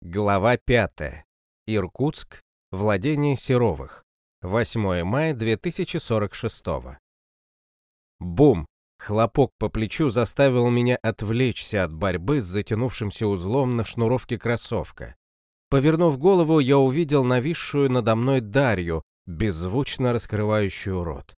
Глава 5. Иркутск. Владение Серовых. 8 мая 2046. Бум! Хлопок по плечу заставил меня отвлечься от борьбы с затянувшимся узлом на шнуровке кроссовка. Повернув голову, я увидел нависшую надо мной Дарью, беззвучно раскрывающую рот.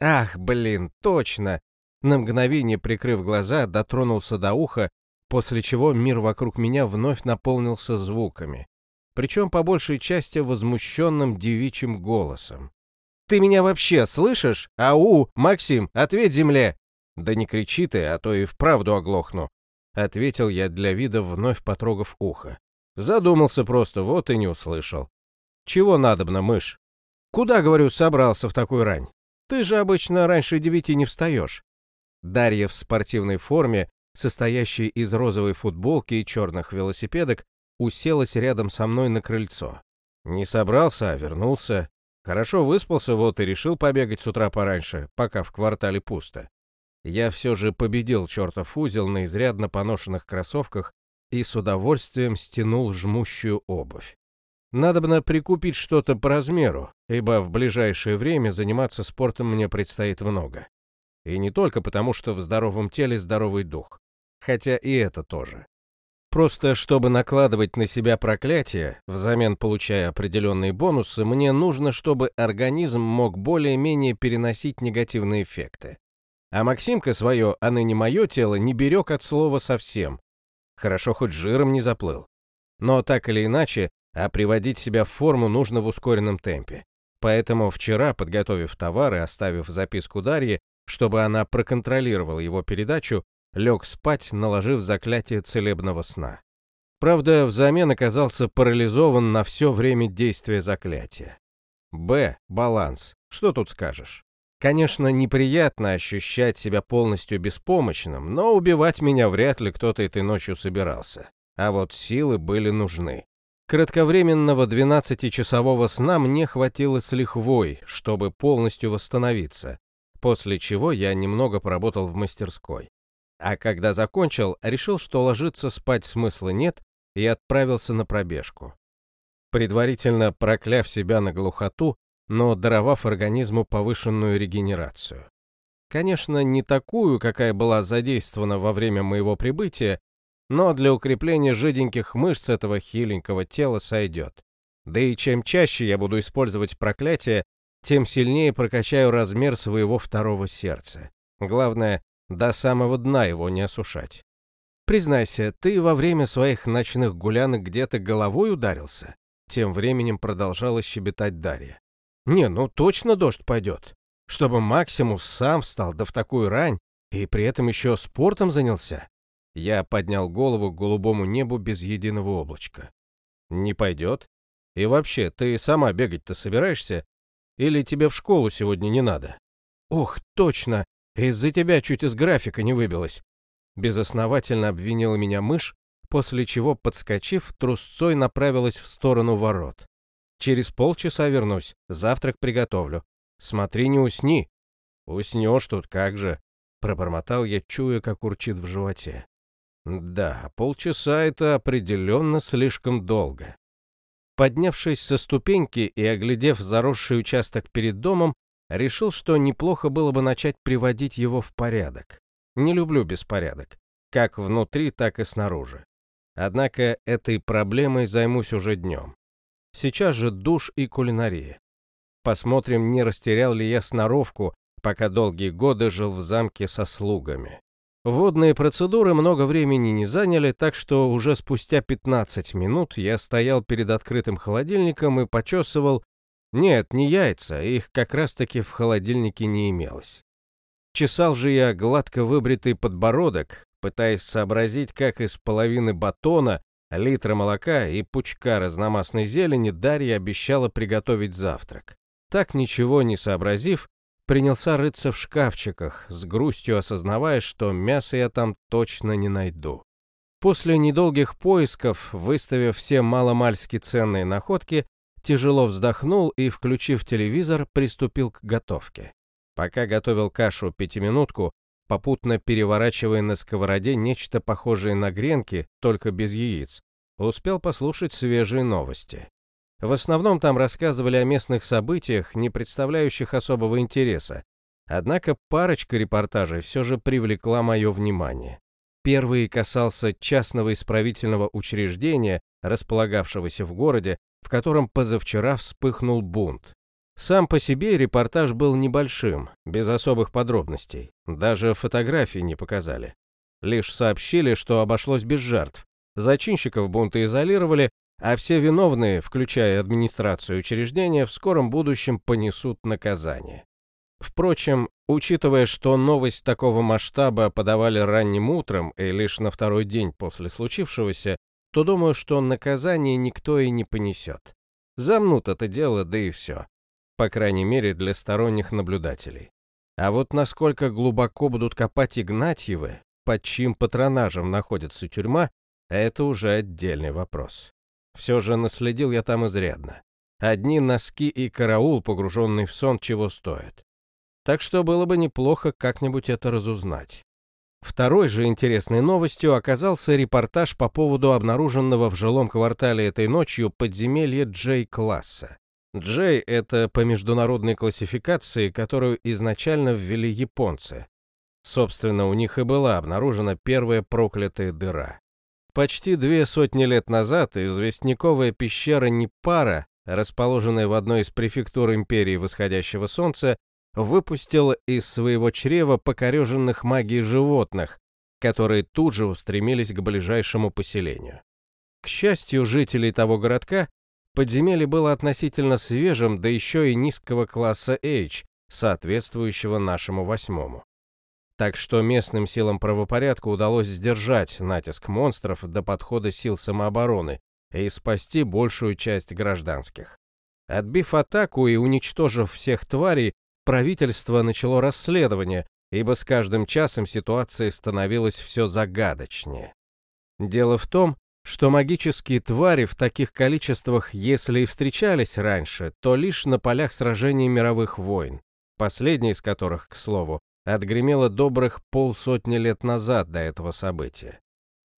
Ах, блин, точно! На мгновение, прикрыв глаза, дотронулся до уха после чего мир вокруг меня вновь наполнился звуками, причем по большей части возмущенным девичьим голосом. «Ты меня вообще слышишь? Ау, Максим, ответь земле!» «Да не кричи ты, а то и вправду оглохну», — ответил я для вида, вновь потрогав ухо. Задумался просто, вот и не услышал. «Чего надобно, мышь?» «Куда, говорю, собрался в такую рань? Ты же обычно раньше девяти не встаешь». Дарья в спортивной форме состоящей из розовой футболки и черных велосипедок, уселась рядом со мной на крыльцо. Не собрался, а вернулся. Хорошо выспался, вот и решил побегать с утра пораньше, пока в квартале пусто. Я все же победил чертов узел на изрядно поношенных кроссовках и с удовольствием стянул жмущую обувь. Надобно прикупить что-то по размеру, ибо в ближайшее время заниматься спортом мне предстоит много. И не только потому, что в здоровом теле здоровый дух хотя и это тоже. Просто чтобы накладывать на себя проклятие, взамен получая определенные бонусы, мне нужно, чтобы организм мог более-менее переносить негативные эффекты. А Максимка свое, а ныне мое тело, не берег от слова совсем. Хорошо хоть жиром не заплыл. Но так или иначе, а приводить себя в форму нужно в ускоренном темпе. Поэтому вчера, подготовив товар и оставив записку Дарье, чтобы она проконтролировала его передачу, лег спать, наложив заклятие целебного сна. Правда, взамен оказался парализован на все время действия заклятия. Б. Баланс. Что тут скажешь? Конечно, неприятно ощущать себя полностью беспомощным, но убивать меня вряд ли кто-то этой ночью собирался. А вот силы были нужны. Кратковременного 12-часового сна мне хватило с лихвой, чтобы полностью восстановиться, после чего я немного поработал в мастерской. А когда закончил, решил, что ложиться спать смысла нет, и отправился на пробежку. Предварительно прокляв себя на глухоту, но даровав организму повышенную регенерацию. Конечно, не такую, какая была задействована во время моего прибытия, но для укрепления жиденьких мышц этого хиленького тела сойдет. Да и чем чаще я буду использовать проклятие, тем сильнее прокачаю размер своего второго сердца. Главное, до самого дна его не осушать. Признайся, ты во время своих ночных гулянок где-то головой ударился? Тем временем продолжала щебетать Дарья. Не, ну точно дождь пойдет. Чтобы Максимус сам встал да в такую рань и при этом еще спортом занялся. Я поднял голову к голубому небу без единого облачка. Не пойдет? И вообще, ты сама бегать-то собираешься? Или тебе в школу сегодня не надо? Ох, точно, из-за тебя чуть из графика не выбилась. Безосновательно обвинила меня мышь, после чего, подскочив, трусцой направилась в сторону ворот. Через полчаса вернусь, завтрак приготовлю. Смотри, не усни. Уснешь тут как же, пробормотал я, чуя, как урчит в животе. Да, полчаса это определенно слишком долго. Поднявшись со ступеньки и оглядев заросший участок перед домом, решил, что неплохо было бы начать приводить его в порядок. Не люблю беспорядок, как внутри, так и снаружи. Однако этой проблемой займусь уже днем. Сейчас же душ и кулинария. Посмотрим, не растерял ли я сноровку, пока долгие годы жил в замке со слугами. Водные процедуры много времени не заняли, так что уже спустя 15 минут я стоял перед открытым холодильником и почесывал нет, не яйца, их как раз-таки в холодильнике не имелось. Чесал же я гладко выбритый подбородок, пытаясь сообразить, как из половины батона, литра молока и пучка разномастной зелени Дарья обещала приготовить завтрак. Так ничего не сообразив, принялся рыться в шкафчиках, с грустью осознавая, что мяса я там точно не найду. После недолгих поисков, выставив все маломальски ценные находки, тяжело вздохнул и, включив телевизор, приступил к готовке. Пока готовил кашу пятиминутку, попутно переворачивая на сковороде нечто похожее на гренки, только без яиц, успел послушать свежие новости. В основном там рассказывали о местных событиях, не представляющих особого интереса. Однако парочка репортажей все же привлекла мое внимание. Первый касался частного исправительного учреждения, располагавшегося в городе, в котором позавчера вспыхнул бунт. Сам по себе репортаж был небольшим, без особых подробностей. Даже фотографии не показали. Лишь сообщили, что обошлось без жертв. Зачинщиков бунта изолировали, а все виновные, включая администрацию учреждения, в скором будущем понесут наказание. Впрочем, учитывая, что новость такого масштаба подавали ранним утром и лишь на второй день после случившегося, то думаю, что наказание никто и не понесет. Замнут это дело, да и все. По крайней мере, для сторонних наблюдателей. А вот насколько глубоко будут копать Игнатьевы, под чьим патронажем находится тюрьма, это уже отдельный вопрос. Все же наследил я там изрядно. Одни носки и караул, погруженный в сон, чего стоят. Так что было бы неплохо как-нибудь это разузнать. Второй же интересной новостью оказался репортаж по поводу обнаруженного в жилом квартале этой ночью подземелья Джей-класса. Джей — это по международной классификации, которую изначально ввели японцы. Собственно, у них и была обнаружена первая проклятая дыра. Почти две сотни лет назад известняковая пещера Непара, расположенная в одной из префектур Империи Восходящего Солнца, выпустила из своего чрева покореженных магией животных, которые тут же устремились к ближайшему поселению. К счастью жителей того городка, подземелье было относительно свежим, да еще и низкого класса H, соответствующего нашему восьмому так что местным силам правопорядка удалось сдержать натиск монстров до подхода сил самообороны и спасти большую часть гражданских. Отбив атаку и уничтожив всех тварей, правительство начало расследование, ибо с каждым часом ситуация становилась все загадочнее. Дело в том, что магические твари в таких количествах, если и встречались раньше, то лишь на полях сражений мировых войн, последний из которых, к слову, отгремело добрых полсотни лет назад до этого события.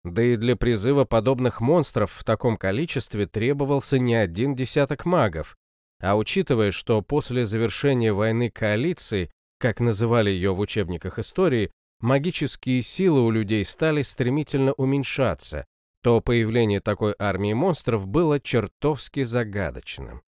Да и для призыва подобных монстров в таком количестве требовался не один десяток магов, а учитывая, что после завершения войны коалиции, как называли ее в учебниках истории, магические силы у людей стали стремительно уменьшаться, то появление такой армии монстров было чертовски загадочным.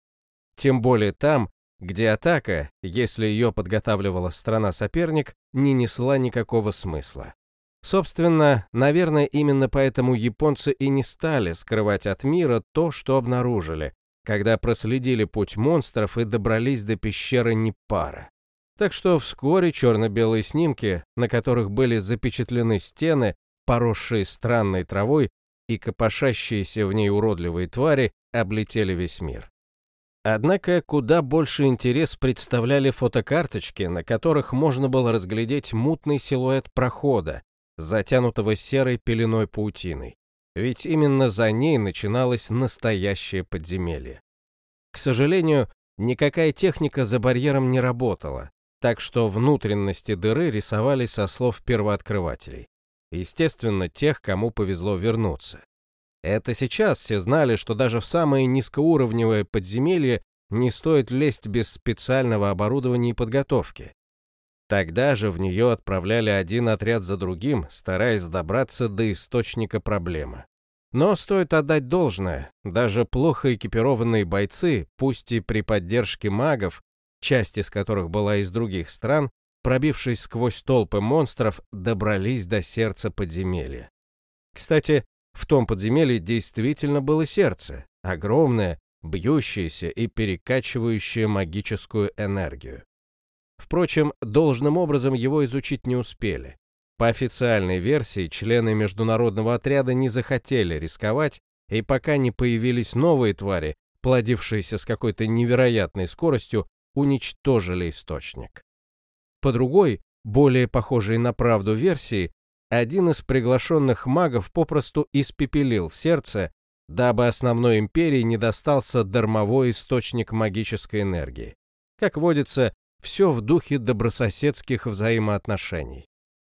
Тем более там, где атака, если ее подготавливала страна-соперник, не несла никакого смысла. Собственно, наверное, именно поэтому японцы и не стали скрывать от мира то, что обнаружили, когда проследили путь монстров и добрались до пещеры Непара. Так что вскоре черно-белые снимки, на которых были запечатлены стены, поросшие странной травой и копошащиеся в ней уродливые твари, облетели весь мир. Однако куда больше интерес представляли фотокарточки, на которых можно было разглядеть мутный силуэт прохода, затянутого серой пеленой паутиной. Ведь именно за ней начиналось настоящее подземелье. К сожалению, никакая техника за барьером не работала, так что внутренности дыры рисовали со слов первооткрывателей. Естественно, тех, кому повезло вернуться. Это сейчас все знали, что даже в самое низкоуровневое подземелье не стоит лезть без специального оборудования и подготовки. Тогда же в нее отправляли один отряд за другим, стараясь добраться до источника проблемы. Но стоит отдать должное, даже плохо экипированные бойцы, пусть и при поддержке магов, часть из которых была из других стран, пробившись сквозь толпы монстров, добрались до сердца подземелья. Кстати, в том подземелье действительно было сердце, огромное, бьющееся и перекачивающее магическую энергию. Впрочем, должным образом его изучить не успели. По официальной версии, члены международного отряда не захотели рисковать, и пока не появились новые твари, плодившиеся с какой-то невероятной скоростью, уничтожили источник. По другой, более похожей на правду версии, один из приглашенных магов попросту испепелил сердце, дабы основной империи не достался дармовой источник магической энергии. Как водится, все в духе добрососедских взаимоотношений.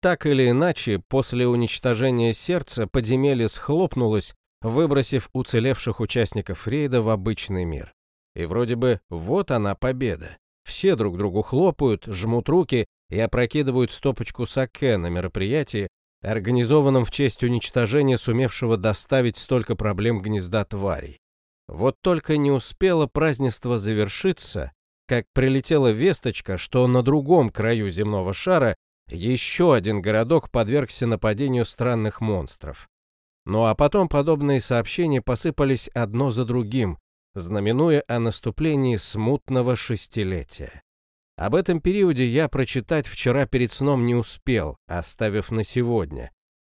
Так или иначе, после уничтожения сердца подземелье схлопнулось, выбросив уцелевших участников рейда в обычный мир. И вроде бы вот она победа. Все друг другу хлопают, жмут руки и опрокидывают стопочку саке на мероприятии, организованном в честь уничтожения сумевшего доставить столько проблем гнезда тварей. Вот только не успело празднество завершиться, как прилетела весточка, что на другом краю земного шара еще один городок подвергся нападению странных монстров. Ну а потом подобные сообщения посыпались одно за другим, знаменуя о наступлении смутного шестилетия. Об этом периоде я прочитать вчера перед сном не успел, оставив на сегодня.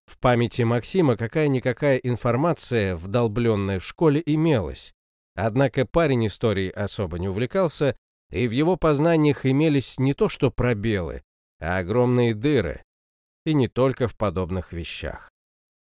В памяти Максима какая-никакая информация, вдолбленная в школе, имелась. Однако парень историей особо не увлекался, и в его познаниях имелись не то что пробелы, а огромные дыры. И не только в подобных вещах.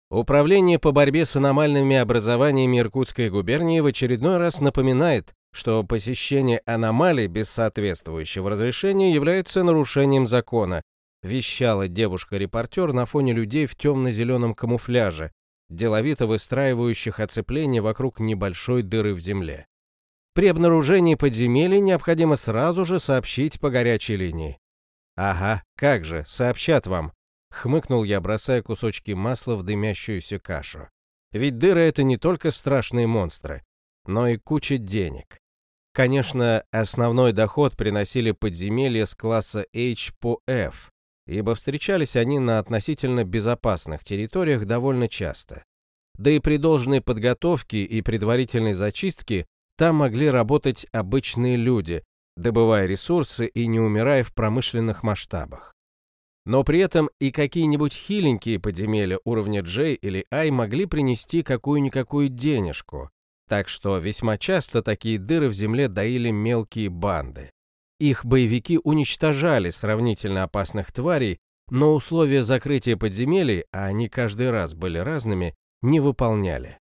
Управление по борьбе с аномальными образованиями Иркутской губернии в очередной раз напоминает, что посещение аномалий без соответствующего разрешения является нарушением закона, вещала девушка-репортер на фоне людей в темно-зеленом камуфляже, деловито выстраивающих оцепление вокруг небольшой дыры в земле. При обнаружении подземелья необходимо сразу же сообщить по горячей линии. «Ага, как же, сообщат вам», Хмыкнул я, бросая кусочки масла в дымящуюся кашу. Ведь дыры — это не только страшные монстры, но и куча денег. Конечно, основной доход приносили подземелья с класса H по F, ибо встречались они на относительно безопасных территориях довольно часто. Да и при должной подготовке и предварительной зачистке там могли работать обычные люди, добывая ресурсы и не умирая в промышленных масштабах. Но при этом и какие-нибудь хиленькие подземелья уровня J или I могли принести какую-никакую денежку, так что весьма часто такие дыры в земле доили мелкие банды. Их боевики уничтожали сравнительно опасных тварей, но условия закрытия подземелий, а они каждый раз были разными, не выполняли.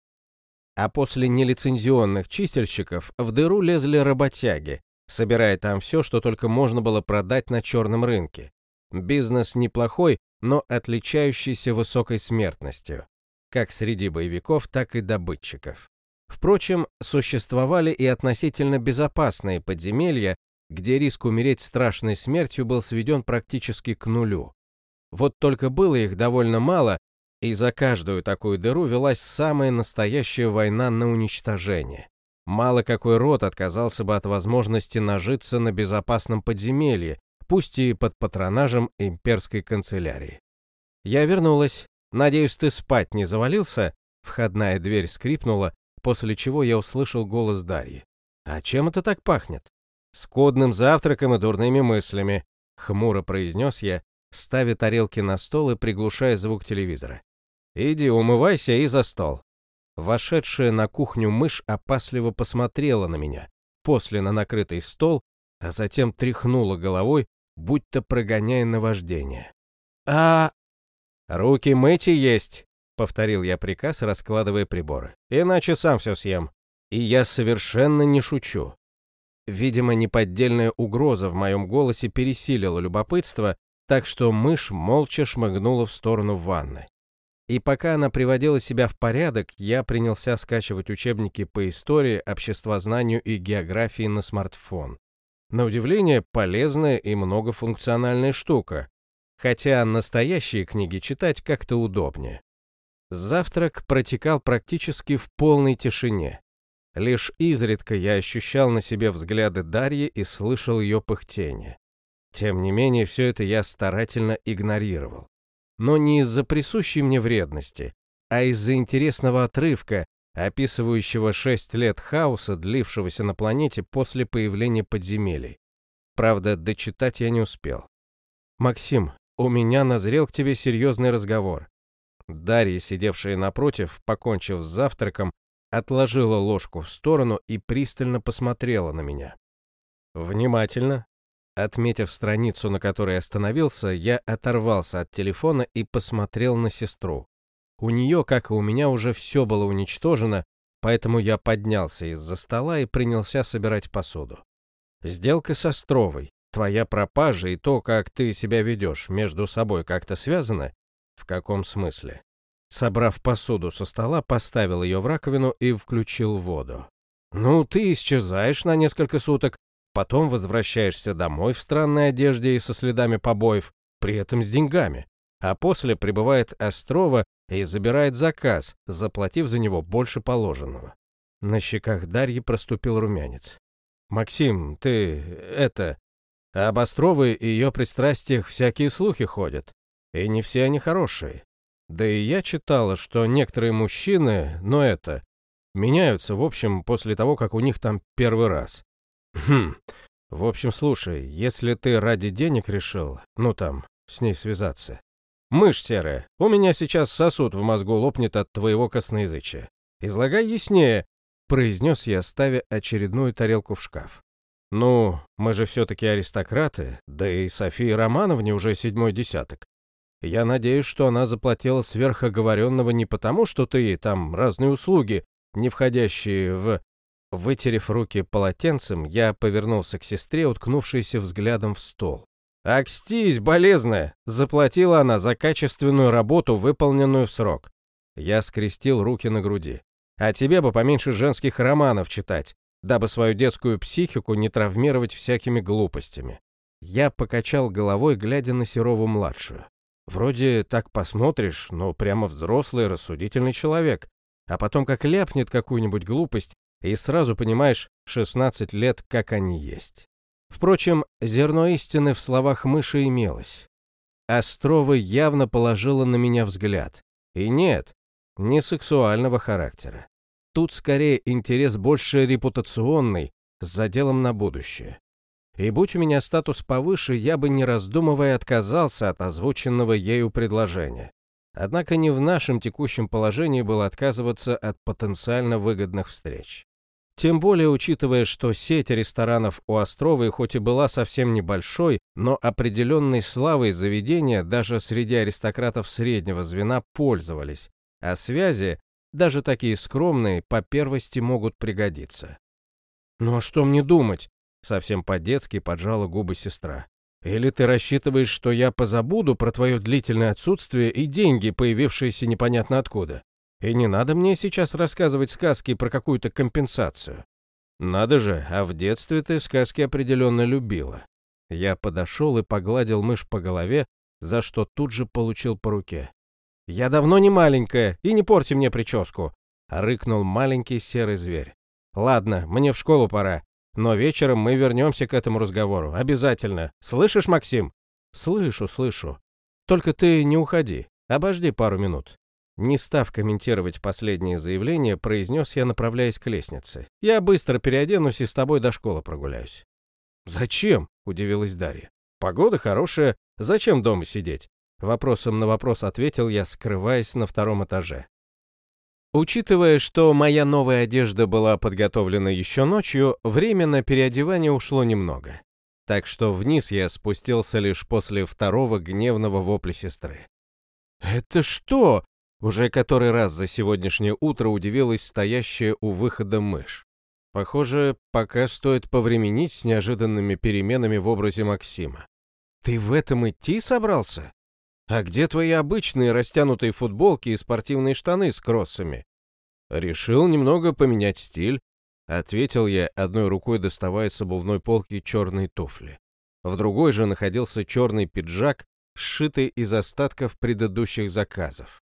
А после нелицензионных чистильщиков в дыру лезли работяги, собирая там все, что только можно было продать на черном рынке. Бизнес неплохой, но отличающийся высокой смертностью, как среди боевиков, так и добытчиков. Впрочем, существовали и относительно безопасные подземелья, где риск умереть страшной смертью был сведен практически к нулю. Вот только было их довольно мало, и за каждую такую дыру велась самая настоящая война на уничтожение. Мало какой род отказался бы от возможности нажиться на безопасном подземелье, пусть и под патронажем имперской канцелярии. Я вернулась. Надеюсь, ты спать не завалился? Входная дверь скрипнула, после чего я услышал голос Дарьи. А чем это так пахнет? Скудным завтраком и дурными мыслями, хмуро произнес я, ставя тарелки на стол и приглушая звук телевизора. Иди, умывайся и за стол. Вошедшая на кухню мышь опасливо посмотрела на меня, после на накрытый стол, а затем тряхнула головой, будто прогоняя наваждение. «А...» «Руки мыть и есть», — повторил я приказ, раскладывая приборы. «Иначе сам все съем. И я совершенно не шучу». Видимо, неподдельная угроза в моем голосе пересилила любопытство, так что мышь молча шмыгнула в сторону ванны. И пока она приводила себя в порядок, я принялся скачивать учебники по истории, обществознанию и географии на смартфон. На удивление, полезная и многофункциональная штука, хотя настоящие книги читать как-то удобнее. Завтрак протекал практически в полной тишине. Лишь изредка я ощущал на себе взгляды Дарьи и слышал ее пыхтение. Тем не менее, все это я старательно игнорировал. Но не из-за присущей мне вредности, а из-за интересного отрывка, описывающего шесть лет хаоса, длившегося на планете после появления подземелий. Правда, дочитать я не успел. «Максим, у меня назрел к тебе серьезный разговор». Дарья, сидевшая напротив, покончив с завтраком, отложила ложку в сторону и пристально посмотрела на меня. «Внимательно». Отметив страницу, на которой остановился, я оторвался от телефона и посмотрел на сестру. У нее, как и у меня, уже все было уничтожено, поэтому я поднялся из-за стола и принялся собирать посуду. Сделка с Островой, твоя пропажа и то, как ты себя ведешь, между собой как-то связаны? В каком смысле? Собрав посуду со стола, поставил ее в раковину и включил воду. «Ну, ты исчезаешь на несколько суток, потом возвращаешься домой в странной одежде и со следами побоев, при этом с деньгами, а после прибывает Острова и забирает заказ, заплатив за него больше положенного». На щеках Дарьи проступил румянец. «Максим, ты... это... Об Островой и ее пристрастиях всякие слухи ходят, и не все они хорошие. Да и я читала, что некоторые мужчины, но это, меняются, в общем, после того, как у них там первый раз. Хм, в общем, слушай, если ты ради денег решил, ну там, с ней связаться. Мышь серая, у меня сейчас сосуд в мозгу лопнет от твоего косноязычия. Излагай яснее, произнес я, ставя очередную тарелку в шкаф. «Ну, мы же все-таки аристократы, да и Софии Романовне уже седьмой десяток. Я надеюсь, что она заплатила сверхоговоренного не потому, что ты ей там разные услуги, не входящие в...» Вытерев руки полотенцем, я повернулся к сестре, уткнувшейся взглядом в стол. «Акстись, болезная!» — заплатила она за качественную работу, выполненную в срок. Я скрестил руки на груди. «А тебе бы поменьше женских романов читать, дабы свою детскую психику не травмировать всякими глупостями. Я покачал головой, глядя на Серову-младшую. Вроде так посмотришь, но прямо взрослый рассудительный человек. А потом как ляпнет какую-нибудь глупость, и сразу понимаешь, 16 лет, как они есть. Впрочем, зерно истины в словах мыши имелось. Острова явно положила на меня взгляд. И нет, не сексуального характера. Тут скорее интерес больше репутационный, с заделом на будущее. И будь у меня статус повыше, я бы, не раздумывая, отказался от озвученного ею предложения. Однако не в нашем текущем положении было отказываться от потенциально выгодных встреч. Тем более, учитывая, что сеть ресторанов у Островой хоть и была совсем небольшой, но определенной славой заведения даже среди аристократов среднего звена пользовались, а связи даже такие скромные по первости могут пригодиться. «Ну а что мне думать?» — совсем по-детски поджала губы сестра. «Или ты рассчитываешь, что я позабуду про твое длительное отсутствие и деньги, появившиеся непонятно откуда? И не надо мне сейчас рассказывать сказки про какую-то компенсацию. Надо же, а в детстве ты сказки определенно любила». Я подошел и погладил мышь по голове, за что тут же получил по руке. «Я давно не маленькая, и не порти мне прическу!» — рыкнул маленький серый зверь. «Ладно, мне в школу пора, но вечером мы вернемся к этому разговору, обязательно. Слышишь, Максим?» «Слышу, слышу. Только ты не уходи, обожди пару минут». Не став комментировать последнее заявление, произнес я, направляясь к лестнице. «Я быстро переоденусь и с тобой до школы прогуляюсь». «Зачем?» — удивилась Дарья. «Погода хорошая, зачем дома сидеть? Вопросом на вопрос ответил я, скрываясь на втором этаже. Учитывая, что моя новая одежда была подготовлена еще ночью, время на переодевание ушло немного. Так что вниз я спустился лишь после второго гневного вопля сестры. «Это что?» Уже который раз за сегодняшнее утро удивилась стоящая у выхода мышь. Похоже, пока стоит повременить с неожиданными переменами в образе Максима. «Ты в этом идти собрался?» «А где твои обычные растянутые футболки и спортивные штаны с кроссами?» «Решил немного поменять стиль», — ответил я, одной рукой доставая с обувной полки черные туфли. В другой же находился черный пиджак, сшитый из остатков предыдущих заказов.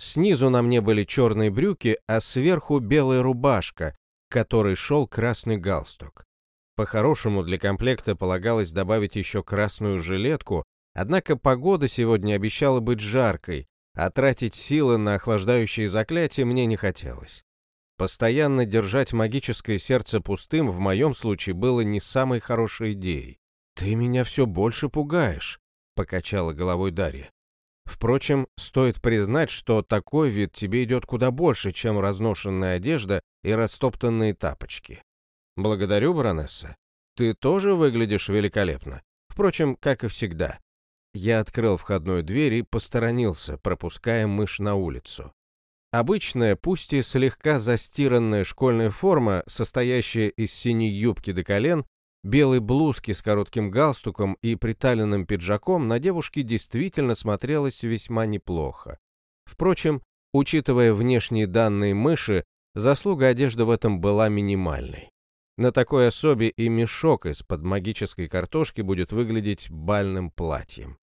Снизу на мне были черные брюки, а сверху белая рубашка, которой шел красный галстук. По-хорошему для комплекта полагалось добавить еще красную жилетку, Однако погода сегодня обещала быть жаркой, а тратить силы на охлаждающие заклятия мне не хотелось. Постоянно держать магическое сердце пустым в моем случае было не самой хорошей идеей. «Ты меня все больше пугаешь», — покачала головой Дарья. Впрочем, стоит признать, что такой вид тебе идет куда больше, чем разношенная одежда и растоптанные тапочки. Благодарю, баронесса. Ты тоже выглядишь великолепно. Впрочем, как и всегда. Я открыл входную дверь и посторонился, пропуская мышь на улицу. Обычная, пусть и слегка застиранная школьная форма, состоящая из синей юбки до колен, белой блузки с коротким галстуком и приталенным пиджаком, на девушке действительно смотрелась весьма неплохо. Впрочем, Учитывая внешние данные мыши, заслуга одежды в этом была минимальной. На такой особе и мешок из-под магической картошки будет выглядеть бальным платьем.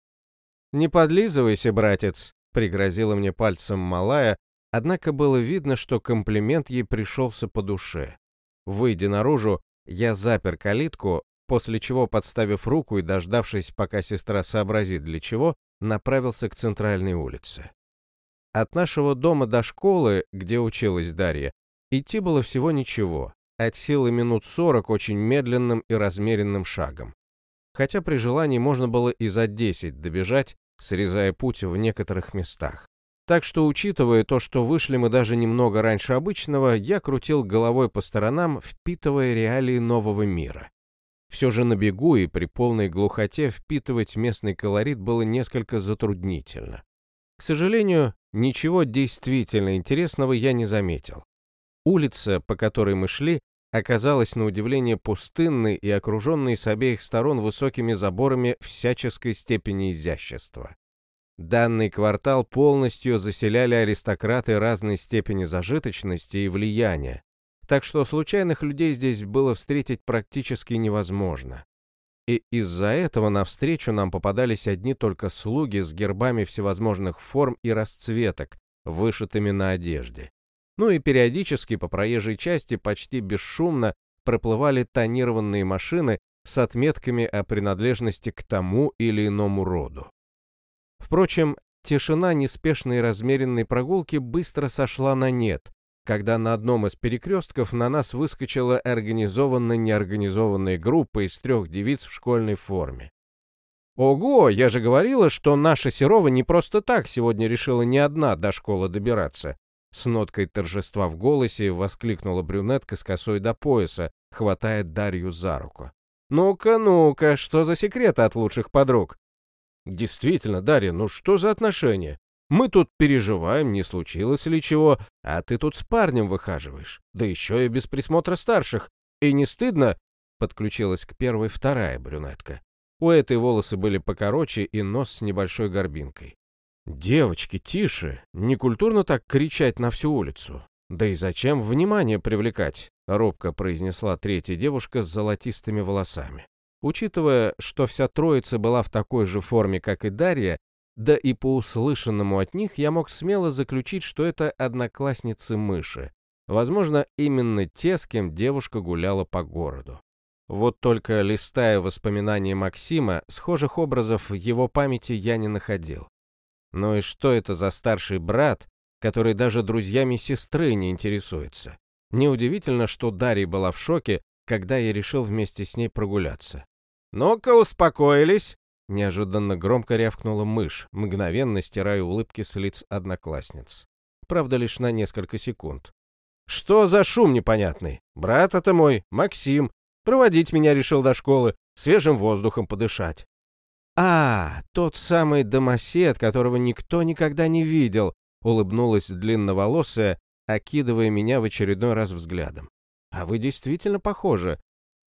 «Не подлизывайся, братец», — пригрозила мне пальцем малая, однако было видно, что комплимент ей пришелся по душе. Выйдя наружу, я запер калитку, после чего, подставив руку и дождавшись, пока сестра сообразит для чего, направился к центральной улице. От нашего дома до школы, где училась Дарья, идти было всего ничего, от силы минут сорок очень медленным и размеренным шагом. Хотя при желании можно было и за десять добежать, срезая путь в некоторых местах. Так что, учитывая то, что вышли мы даже немного раньше обычного, я крутил головой по сторонам, впитывая реалии нового мира. Все же на бегу и при полной глухоте впитывать местный колорит было несколько затруднительно. К сожалению, ничего действительно интересного я не заметил. Улица, по которой мы шли, оказалась на удивление пустынной и окруженной с обеих сторон высокими заборами всяческой степени изящества. Данный квартал полностью заселяли аристократы разной степени зажиточности и влияния, так что случайных людей здесь было встретить практически невозможно. И из-за этого навстречу нам попадались одни только слуги с гербами всевозможных форм и расцветок, вышитыми на одежде. Ну и периодически по проезжей части почти бесшумно проплывали тонированные машины с отметками о принадлежности к тому или иному роду. Впрочем, тишина неспешной размеренной прогулки быстро сошла на нет, когда на одном из перекрестков на нас выскочила организованно-неорганизованная группа из трех девиц в школьной форме. «Ого, я же говорила, что наша Серова не просто так сегодня решила не одна до школы добираться. С ноткой торжества в голосе воскликнула брюнетка с косой до пояса, хватая Дарью за руку. «Ну-ка, ну-ка, что за секреты от лучших подруг?» «Действительно, Дарья, ну что за отношения? Мы тут переживаем, не случилось ли чего, а ты тут с парнем выхаживаешь, да еще и без присмотра старших. И не стыдно?» Подключилась к первой вторая брюнетка. У этой волосы были покороче и нос с небольшой горбинкой. «Девочки, тише! Некультурно так кричать на всю улицу. Да и зачем внимание привлекать?» — робко произнесла третья девушка с золотистыми волосами. Учитывая, что вся троица была в такой же форме, как и Дарья, да и по услышанному от них я мог смело заключить, что это одноклассницы мыши. Возможно, именно те, с кем девушка гуляла по городу. Вот только листая воспоминания Максима, схожих образов в его памяти я не находил. Ну и что это за старший брат, который даже друзьями сестры не интересуется? Неудивительно, что Дарья была в шоке, когда я решил вместе с ней прогуляться. «Ну-ка, успокоились!» Неожиданно громко рявкнула мышь, мгновенно стирая улыбки с лиц одноклассниц. Правда, лишь на несколько секунд. «Что за шум непонятный? Брат это мой, Максим. Проводить меня решил до школы, свежим воздухом подышать. «А, тот самый домосед, которого никто никогда не видел», — улыбнулась длинноволосая, окидывая меня в очередной раз взглядом. «А вы действительно похожи.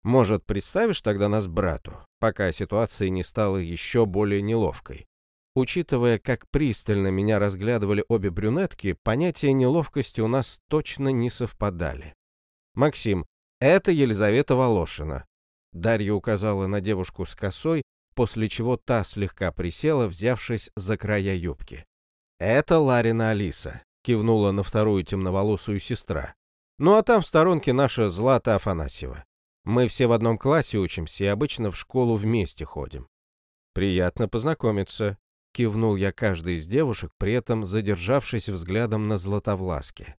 Может, представишь тогда нас брату, пока ситуация не стала еще более неловкой?» Учитывая, как пристально меня разглядывали обе брюнетки, понятия неловкости у нас точно не совпадали. «Максим, это Елизавета Волошина». Дарья указала на девушку с косой, после чего та слегка присела, взявшись за края юбки. «Это Ларина Алиса», — кивнула на вторую темноволосую сестра. «Ну а там в сторонке наша Злата Афанасьева. Мы все в одном классе учимся и обычно в школу вместе ходим». «Приятно познакомиться», — кивнул я каждой из девушек, при этом задержавшись взглядом на Златовласке.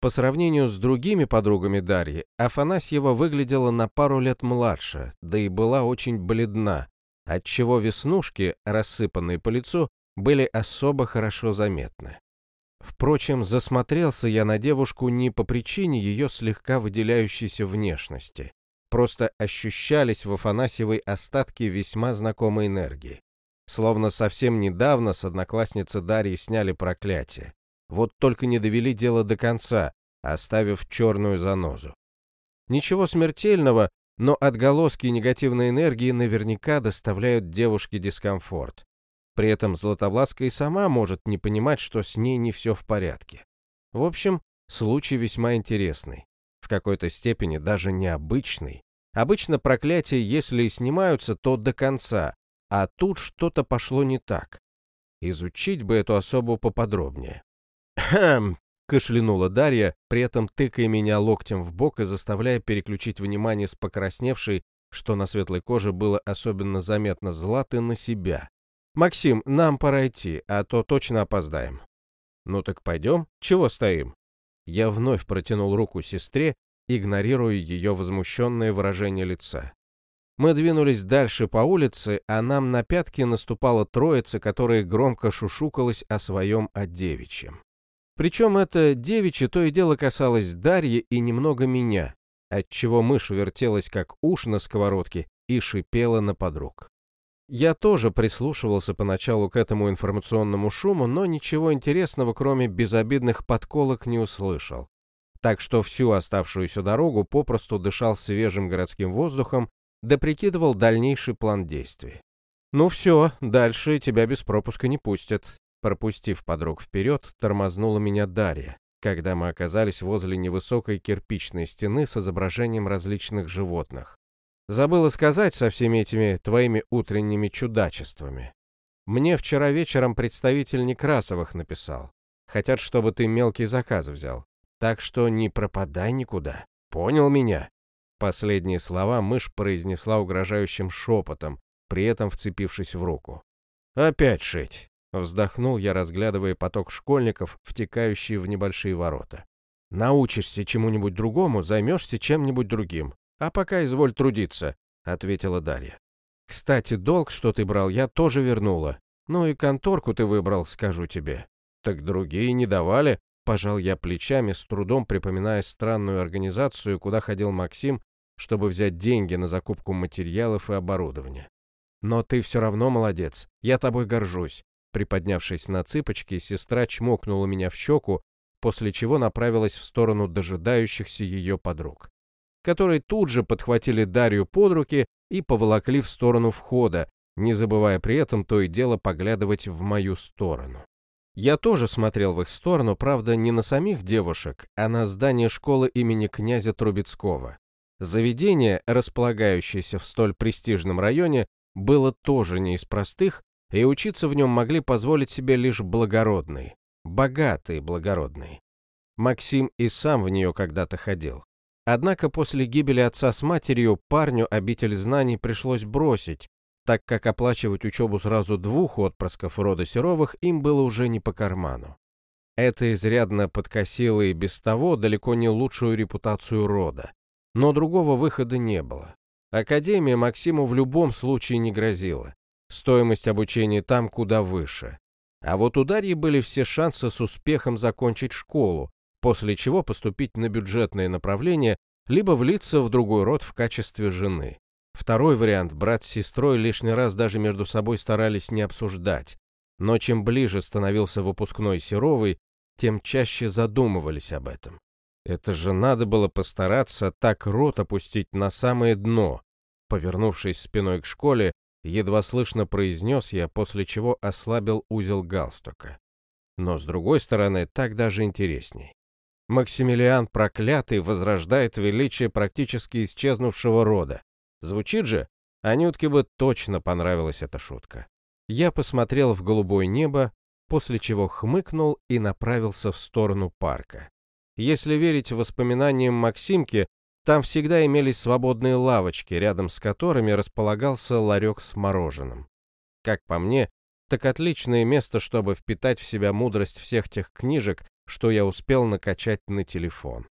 По сравнению с другими подругами Дарьи, Афанасьева выглядела на пару лет младше, да и была очень бледна, отчего веснушки, рассыпанные по лицу, были особо хорошо заметны. Впрочем, засмотрелся я на девушку не по причине ее слегка выделяющейся внешности. Просто ощущались в Афанасьевой остатки весьма знакомой энергии. Словно совсем недавно с одноклассницы Дарьи сняли проклятие. Вот только не довели дело до конца, оставив черную занозу. Ничего смертельного, но отголоски негативной энергии наверняка доставляют девушке дискомфорт. При этом Златовласка и сама может не понимать, что с ней не все в порядке. В общем, случай весьма интересный. В какой-то степени даже необычный. Обычно проклятия, если и снимаются, то до конца, а тут что-то пошло не так. Изучить бы эту особу поподробнее. «Хм!» — кашлянула Дарья, при этом тыкая меня локтем в бок и заставляя переключить внимание с покрасневшей, что на светлой коже было особенно заметно златы, на себя. «Максим, нам пора идти, а то точно опоздаем». «Ну так пойдем? Чего стоим?» Я вновь протянул руку сестре, игнорируя ее возмущенное выражение лица. Мы двинулись дальше по улице, а нам на пятки наступала троица, которая громко шушукалась о своем о девичьем. Причем это девичье то и дело касалось Дарьи и немного меня, отчего мышь вертелась как уж на сковородке и шипела на подруг. Я тоже прислушивался поначалу к этому информационному шуму, но ничего интересного, кроме безобидных подколок, не услышал. Так что всю оставшуюся дорогу попросту дышал свежим городским воздухом да прикидывал дальнейший план действий. «Ну все, дальше тебя без пропуска не пустят». Пропустив подруг вперед, тормознула меня Дарья, когда мы оказались возле невысокой кирпичной стены с изображением различных животных. Забыла сказать со всеми этими твоими утренними чудачествами. Мне вчера вечером представитель Некрасовых написал. Хотят, чтобы ты мелкий заказ взял. Так что не пропадай никуда. Понял меня? Последние слова мышь произнесла угрожающим шепотом, при этом вцепившись в руку. «Опять шить!» — вздохнул я, разглядывая поток школьников, втекающие в небольшие ворота. «Научишься чему-нибудь другому, займешься чем-нибудь другим. А пока изволь трудиться», — ответила Дарья. «Кстати, долг, что ты брал, я тоже вернула. Ну и конторку ты выбрал, скажу тебе». «Так другие не давали?» Пожал я плечами, с трудом припоминая странную организацию, куда ходил Максим, чтобы взять деньги на закупку материалов и оборудования. «Но ты все равно молодец, я тобой горжусь». Приподнявшись на цыпочки, сестра чмокнула меня в щеку, после чего направилась в сторону дожидающихся ее подруг, которые тут же подхватили Дарью под руки и поволокли в сторону входа, не забывая при этом то и дело поглядывать в мою сторону. Я тоже смотрел в их сторону, правда, не на самих девушек, а на здание школы имени князя Трубецкого. Заведение, располагающееся в столь престижном районе, было тоже не из простых, и учиться в нем могли позволить себе лишь благородные, богатые благородные. Максим и сам в нее когда-то ходил. Однако после гибели отца с матерью парню обитель знаний пришлось бросить, так как оплачивать учебу сразу двух отпрысков рода Серовых им было уже не по карману. Это изрядно подкосило и без того далеко не лучшую репутацию рода. Но другого выхода не было. Академия Максиму в любом случае не грозила. Стоимость обучения там куда выше. А вот у Дарьи были все шансы с успехом закончить школу, после чего поступить на бюджетное направление, либо влиться в другой род в качестве жены. Второй вариант брат с сестрой лишний раз даже между собой старались не обсуждать, но чем ближе становился выпускной Серовый, тем чаще задумывались об этом. Это же надо было постараться так рот опустить на самое дно. Повернувшись спиной к школе, едва слышно произнес я, после чего ослабил узел галстука. Но, с другой стороны, так даже интересней. Максимилиан проклятый возрождает величие практически исчезнувшего рода, Звучит же? Анютке бы точно понравилась эта шутка. Я посмотрел в голубое небо, после чего хмыкнул и направился в сторону парка. Если верить воспоминаниям Максимки, там всегда имелись свободные лавочки, рядом с которыми располагался ларек с мороженым. Как по мне, так отличное место, чтобы впитать в себя мудрость всех тех книжек, что я успел накачать на телефон.